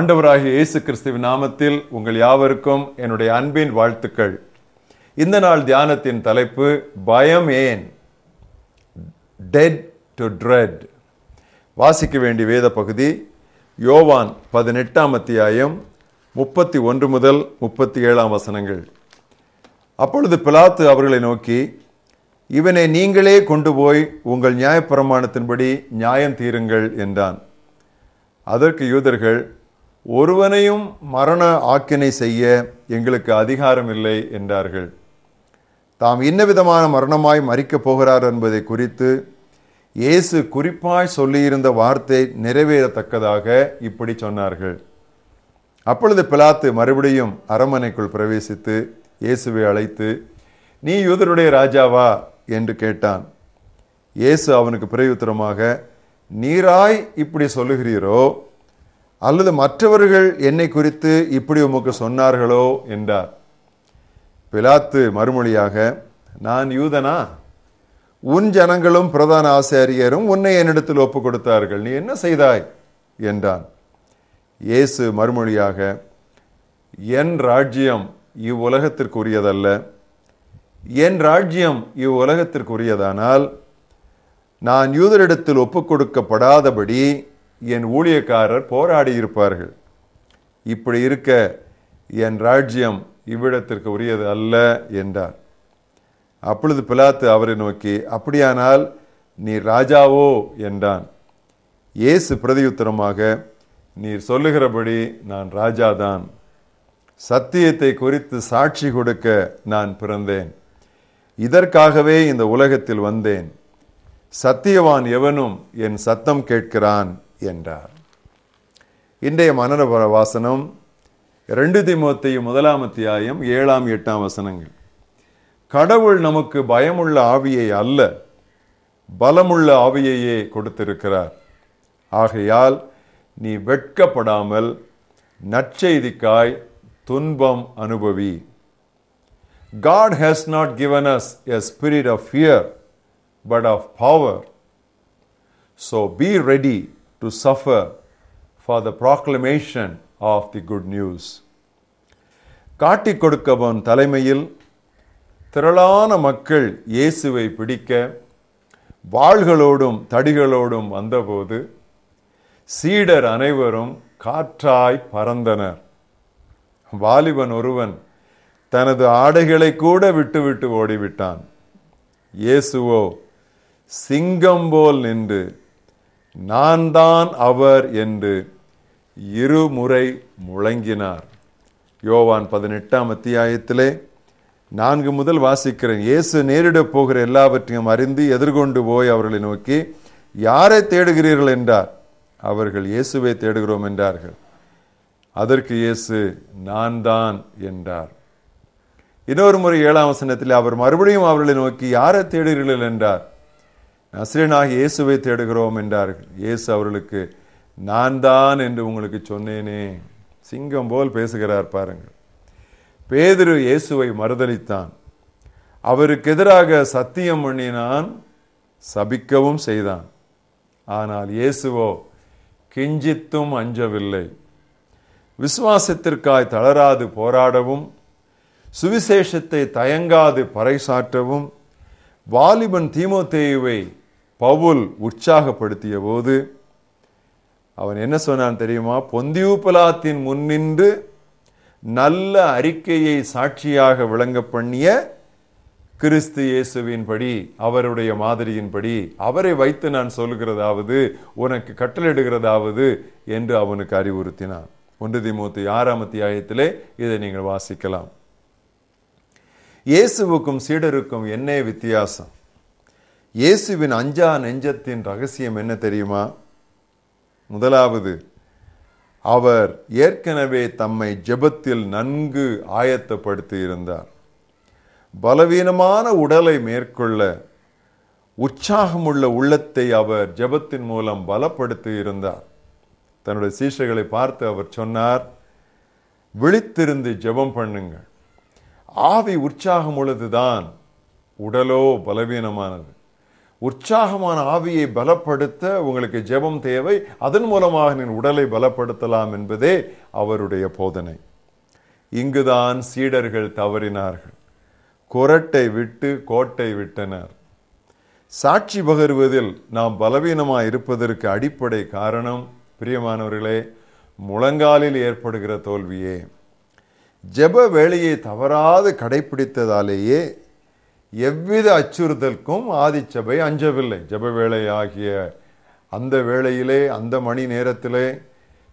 ஆண்டவராகிய இயேசு கிறிஸ்துவின் நாமத்தில் உங்கள் யாவருக்கும் என்னுடைய அன்பின் வாழ்த்துக்கள். இந்த நாள் தியானத்தின் தலைப்பு பயம் ஏன்? டெட் டு ட்ரெட் வாசிக்க வேண்டிய வேத பகுதி யோவான் பதினெட்டாம் அத்தியாயம் முப்பத்தி ஒன்று முதல் முப்பத்தி ஏழாம் வசனங்கள். அப்பொழுது பிலாத்து அவர்களை நோக்கி இவனை நீங்களே கொண்டு போய் உங்கள் நியாயப்பிரமாணத்தின்படி நியாயம் தீருங்கள் என்றான். அதற்கு யூதர்கள் ஒருவனையும் மரண ஆக்கினை செய்ய எங்களுக்கு அதிகாரம் இல்லை என்றார்கள். தாம் இன்ன விதமான மரணமாய் மறிக்கப் போகிறார் என்பதை குறித்து இயேசு குறிப்பாய் சொல்லியிருந்த வார்த்தை நிறைவேறத்தக்கதாக இப்படி சொன்னார்கள். அப்பொழுது பிலாத்து மறுபடியும் அரமனைக்குள் பிரவேசித்து இயேசுவை அழைத்து நீ யூதருடைய ராஜாவா? என்று கேட்டான். இயேசு அவனுக்கு பிரயுத்தரமாக நீராய் இப்படி சொல்லுகிறீரோ அல்லது மற்றவர்கள் என்னை குறித்து இப்படி உமக்கு சொன்னார்களோ என்றார். பிலாத்து மறுமொழியாக நான் யூதனா? உன் ஜனங்களும் பிரதான ஆசாரியரும் உன்னை என்னிடத்தில் ஒப்புக் கொடுத்தார்கள் நீ என்ன செய்தாய்? என்றான். இயேசு மறுமொழியாக என் ராஜ்யம் இவ்வுலகத்திற்குரியதல்ல. என் ராஜ்யம் இவ்வுலகத்திற்குரியதானால் நான் யூதரிடத்தில் ஒப்புக் கொடுக்கப்படாதபடி என் ஊழியக்காரர் போராடி இருப்பார்கள். இப்படி இருக்க என் ராஜ்யம் இவ்விடத்திற்கு உரியது அல்ல என்றார். அப்பொழுது பிலாத்து அவரை நோக்கி அப்படியானால் நீ ராஜாவோ? என்றான். இயேசு பிரதியுத்தரமாக நீர் சொல்லுகிறபடி நான் ராஜாதான். சத்தியத்தை குறித்து சாட்சி கொடுக்க நான் பிறந்தேன். இதற்காகவே இந்த உலகத்தில் வந்தேன். சத்தியவான் எவனும் என் சத்தம் கேட்கிறான். என்றார். இன்றைய மனர வாசனம் ரெண்டு திமுத்தையும் முதலாம் அத்தியாயம் ஏழாம் எட்டாம் வசனங்கள். கடவுள் நமக்கு பயமுள்ள ஆவியை அல்ல பலமுள்ள ஆவியையே கொடுத்திருக்கிறார். ஆகையால் நீ வெட்கப்படாமல் நற்செய்திக்காய் துன்பம் அனுபவி. God has not given us a spirit of fear but of power so be ready to suffer for the proclamation of the good news. காட்டிக் கொடுக்கவன் தலைமையில் திரளான மக்கள் இயேசுவை பிடிக்க வாள்களோடும் தடிகளோடும் வந்தபோது சீடர் அனைவரும் காற்றாய் பறந்தனர் வாலிபன் ஒருவன் தனது ஆடைகளை கூட விட்டுவிட்டு ஓடிவிட்டான் இயேசுவோ சிங்கம் போல் நின்று நான் தான் அவர் என்று இருமுறை முழங்கினார். யோவான் பதினெட்டாம் அத்தியாயத்திலே நான்கு முதல் வாசிக்கிறேன். இயேசு நேரிடப் போகிற எல்லாவற்றையும் அறிந்து எதிர்கொண்டு போய் அவர்களை நோக்கி யாரை தேடுகிறீர்கள்? என்றார். அவர்கள் இயேசுவை தேடுகிறோம் என்றார்கள். அதற்கு இயேசு நான் தான் என்றார். இன்னொரு முறை ஏழாம் வசனத்தில் அவர் மறுபடியும் அவர்களை நோக்கி யாரை தேடுகிறீர்கள்? என்றார். நசிரனாக இயேசுவை தேடுகிறோம் என்றார்கள். இயேசு அவர்களுக்கு நான் தான் என்று உங்களுக்கு சொன்னேனே. சிங்கம் போல் பேசுகிறார் பாருங்கள். பேதுரு இயேசுவை மறுதளித்தான் அவருக்கு எதிராக சத்தியம் பண்ணினான் சபிக்கவும் செய்தான். ஆனால் இயேசுவோ கிஞ்சித்தும் அஞ்சவில்லை. விசுவாசத்திற்காய் தளராது போராடவும் சுவிசேஷத்தை தயங்காது பறைசாற்றவும் வாலிபன் தீமோத்தேயுவை பவுல் உற்சாகப்படுத்திய போது அவன் என்ன சொன்னான் தெரியுமா? பொந்தியூப்பலாத்தின் முன்னின்று நல்ல அறிக்கையை சாட்சியாக விளங்க பண்ணிய கிறிஸ்து இயேசுவின்படி அவருடைய மாதிரியின்படி அவரை வைத்து நான் சொல்கிறதாவது உனக்கு கட்டளிடுகிறதாவது என்று அவனுக்கு அறிவுறுத்தினான். ஒன்று திமுத்து ஆறாம் அத்தியாயத்திலே இதை நீங்கள் வாசிக்கலாம். இயேசுவுக்கும் சீடருக்கும் என்ன வித்தியாசம். இயேசுவின் அஞ்சா நெஞ்சத்தின் ரகசியம் என்ன தெரியுமா? முதலாவது அவர் ஏற்கனவே தம்மை ஜெபத்தில் நன்கு ஆயத்தப்படுத்தி இருந்தார். பலவீனமான உடலை மேற்கொள்ள உற்சாகமுள்ள உள்ளத்தை அவர் ஜெபத்தின் மூலம் பலப்படுத்தி இருந்தார். தன்னுடைய சீஷர்களை பார்த்து அவர் சொன்னார் விழித்திருந்து ஜெபம் பண்ணுங்கள். ஆவி உற்சாகம் உள்ளதுதான் உடலோ பலவீனமானது. உற்சாகமான ஆவியை பலப்படுத்த உங்களுக்கு ஜெபம் தேவை. அதன் மூலமாக நீ உடலை பலப்படுத்தலாம் என்பதே அவருடைய போதனை. இங்குதான் சீடர்கள் தவறினார்கள். குரட்டை விட்டு கோட்டை விட்டனர். சாட்சி பகிர்வதில் நாம் பலவீனமாக இருப்பதற்கு அடிப்படை காரணம் பிரியமானவர்களே முழங்காலில் ஏற்படுகிற தோல்வியே. ஜெப வேலையை தவறாது கடைபிடித்ததாலேயே எவ்வித அச்சுறுத்தலுக்கும் ஆதிச்சபை அஞ்சவில்லை. ஜப வேலை ஆகிய அந்த வேளையிலே அந்த மணி நேரத்திலே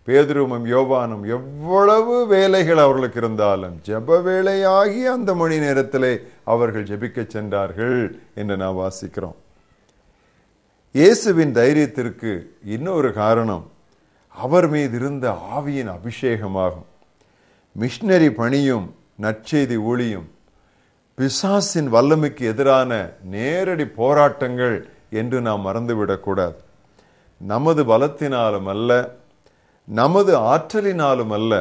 பேதுருவும் யோவானும் எவ்வளவு வேலைகள் அவர்களுக்கு இருந்தாலும் ஜப வேலையாகி அந்த மணி நேரத்திலே அவர்கள் ஜெபிக்க சென்றார்கள் என்று நாம் வாசிக்கிறோம். இயேசுவின் தைரியத்திற்கு இன்னொரு காரணம் அவர் மீது இருந்த ஆவியின் அபிஷேகமாகும். மிஷினரி பணியும் நற்செய்தி ஒளியும் பிசாசின் வல்லமைக்கு எதிரான நேரடி போராட்டங்கள் என்று நாம் மறந்துவிடக்கூடாது. நமது பலத்தினாலும் அல்ல நமது ஆற்றலினாலும் அல்ல.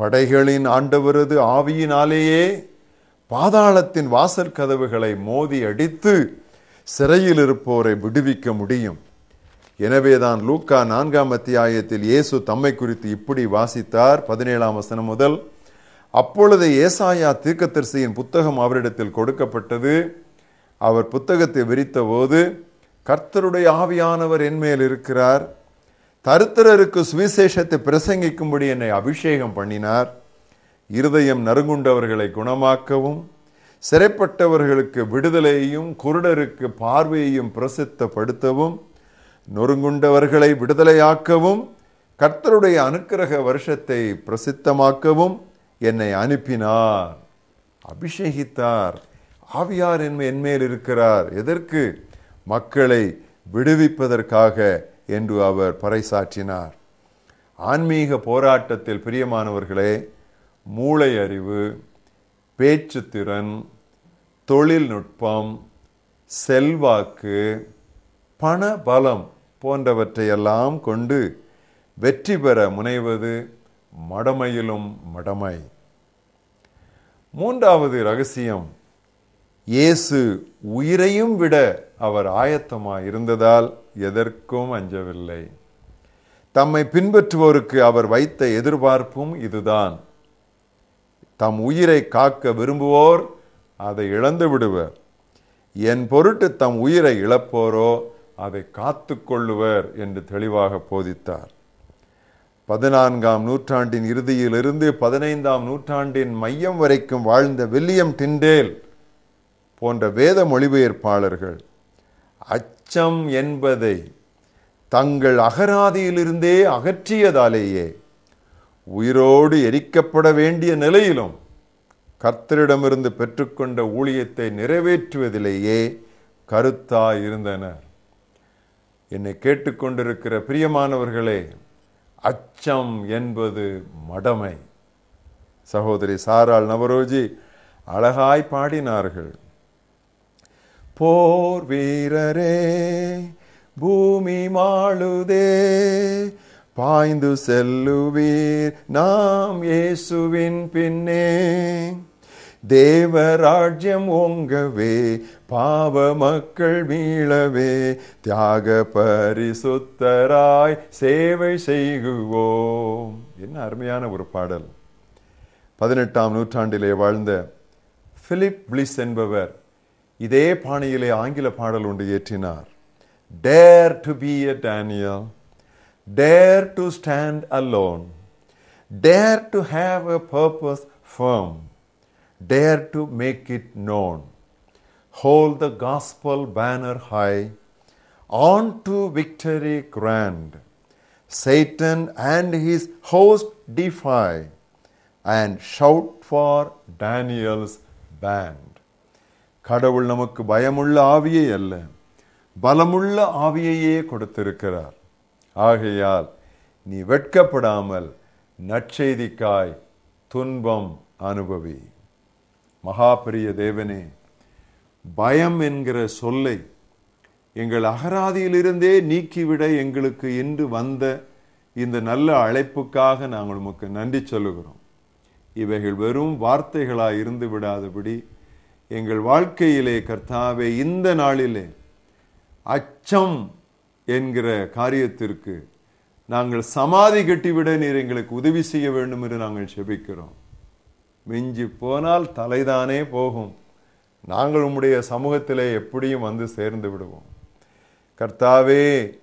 படைகளின் ஆண்டவரது ஆவியினாலேயே பாதாளத்தின் வாசல் கதவுகளை மோதி அடித்து சிறையில் இருப்போரை விடுவிக்க முடியும். எனவேதான் லூக்கா நான்காம் அத்தியாயத்தில் இயேசு தம்மை குறித்து இப்படி வாசித்தார். பதினேழாம் வசனம் முதல் அப்பொழுது ஏசாயா தீர்க்கத்தரிசியின் புத்தகம் அவரிடத்தில் கொடுக்கப்பட்டது. அவர் புத்தகத்தை விரித்தபோது கர்த்தருடைய ஆவியானவர் என்மேல் இருக்கிறார். தருத்திரருக்கு சுவிசேஷத்தை பிரசங்கிக்கும்படி என்னை அபிஷேகம் பண்ணினார். இருதயம் நறுங்குண்டவர்களை குணமாக்கவும் சிறைப்பட்டவர்களுக்கு விடுதலையையும் குருடருக்கு பார்வையையும் பிரசித்தப்படுத்தவும் நொறுங்குண்டவர்களை விடுதலையாக்கவும் கர்த்தருடைய அனுக்கிரக வருஷத்தை பிரசித்தமாக்கவும் என்னை அனுப்பினார். அபிஷேகித்தார். ஆவியார் என் என்மேல் இருக்கிறார். எதற்கு? மக்களை விடுவிப்பதற்காக என்று அவர் பறைசாற்றினார். ஆன்மீக போராட்டத்தில் பிரியமானவர்களே மூளை அறிவு பேச்சுத்திறன் தொழில்நுட்பம் செல்வாக்கு பண பலம் போன்றவற்றையெல்லாம் கொண்டு வெற்றி பெற முனைவது மடமையிலும் மடமை. மூன்றாவது ரகசியம் இயேசு உயிரையும் விட அவர் ஆயத்தமாக இருந்ததால் எதற்கும் அஞ்சவில்லை. தம்மை பின்பற்றுவோருக்கு அவர் வைத்த எதிர்பார்ப்பும் இதுதான். தம் உயிரை காக்க விரும்புவோர் அதை இழந்து விடுவர். என் பொருட்டு தம் உயிரை இழப்போரோ அதை காத்து கொள்ளுவர் என்று தெளிவாக போதித்தார். பதினான்காம் நூற்றாண்டின் இறுதியிலிருந்து பதினைந்தாம் நூற்றாண்டின் மையம் வரைக்கும் வாழ்ந்த வில்லியம் டிண்டேல் போன்ற வேத மொழிபெயர்ப்பாளர்கள் அச்சம் என்பதை தங்கள் அகராதியிலிருந்தே அகற்றியதாலேயே உயிரோடு எரிக்கப்பட வேண்டிய நிலையிலும் கர்த்தரிடமிருந்து பெற்றுக்கொண்ட ஊழியத்தை நிறைவேற்றுவதிலேயே கருத்தாய் இருந்தனர் என்னை கேட்டுக்கொண்டிருக்கிற பிரியமானவர்களே அச்சம் என்பது மடமை. சகோதரி சாரால் நவரோஜி அழகாய் பாடினார்கள். போர் வீரரே பூமி மாளுதே பாய்ந்து செல்லுவீர் நாம் இயேசுவின் பின்னே. தேவராஜ்யம் ஓங்கவே பாவ மக்கள் மீளவே தியாக பரிசுத்தராய் சேவை செய்குவோம். என்ன அருமையான ஒரு பாடல். பதினெட்டாம் நூற்றாண்டிலே வாழ்ந்த பிலிப் பிளிஸ் என்பவர் இதே பாணியிலே ஆங்கில பாடல் ஒன்று இயற்றினார். Dare to be a Daniel dare to stand alone dare to have a purpose firm dare to make it known Hold the gospel banner high, on to victory grand. Satan and his host defy, and shout for Daniel's band. கடவுள் நமக்கு பயமுள்ள ஆவியை அல்ல பலமுள்ள ஆவியையே கொடுத்திருக்கிறார் ஆகையால் நீ வெட்கப்படாமல் நற்செய்திக்காய் துன்பம் அனுபவி மகாபிரிய தேவனே பயம் என்கிற சொல்லை எங்கள் அகராதியிலிருந்தே நீக்கிவிட எங்களுக்கு இன்று வந்த இந்த நல்ல அழைப்புக்காக நாங்கள் உமக்கு நன்றி சொல்லுகிறோம். இவைகள் வெறும் வார்த்தைகளாக இருந்து விடாதபடி எங்கள் வாழ்க்கையிலே கர்த்தாவே இந்த நாளிலே அச்சம் என்கிற காரியத்திற்கு நாங்கள் சமாதி கட்டிவிட நீர் எங்களுக்கு உதவி செய்ய வேண்டும் என்று நாங்கள் செபிக்கிறோம். மிஞ்சி போனால் தலைதானே போகும். நாங்கள் உம்முடைய சமூகத்திலே எப்படியும் வந்து சேர்ந்து விடுவோம். கர்த்தாவே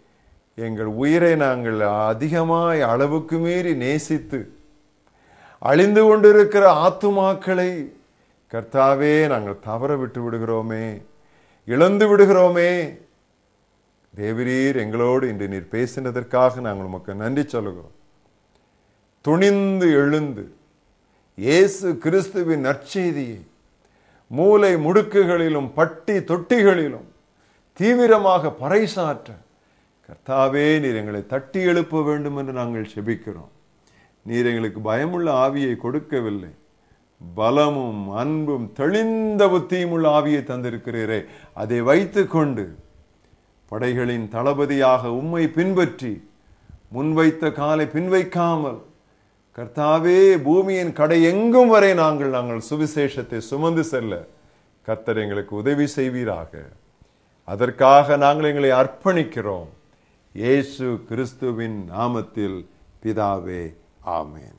எங்கள் உயிரை நாங்கள் அதிகமாய் அளவுக்கு மீறி நேசித்து அழிந்து கொண்டிருக்கிற ஆத்துமாக்களை கர்த்தாவே நாங்கள் தவற விட்டு விடுகிறோமே இழந்து விடுகிறோமே. தேவரீர் எங்களோடு இன்று நீர் பேசினதற்காக நாங்கள் உமக்கு நன்றி சொல்லுகிறோம். துணிந்து எழுந்து இயேசு கிறிஸ்துவின் நற்செய்தியை மூலை முடுக்குகளிலும் பட்டி தொட்டிகளிலும் தீவிரமாக பறைசாற்ற கர்த்தாவே நீர் எங்களை தட்டி எழுப்ப வேண்டும் என்று நாங்கள் செபிக்கிறோம். நீர் எங்களுக்கு பயமுள்ள ஆவியை கொடுக்கவில்லை. பலமும் அன்பும் தெளிந்த புத்தியும் உள்ள ஆவியை தந்திருக்கிறீரே. அதை வைத்து கொண்டு படைகளின் தளபதியாக உம்மை பின்பற்றி முன்வைத்த காலை பின்வைக்காமல் கர்த்தாவே பூமியின் கடை எங்கும் வரை நாங்கள் நாங்கள் சுவிசேஷத்தை சுமந்து செல்ல கர்த்தர் எங்களுக்கு உதவி செய்வீராக. அதற்காக நாங்கள் எங்களை அர்ப்பணிக்கிறோம். இயேசு கிறிஸ்துவின் நாமத்தில் பிதாவே ஆமேன்.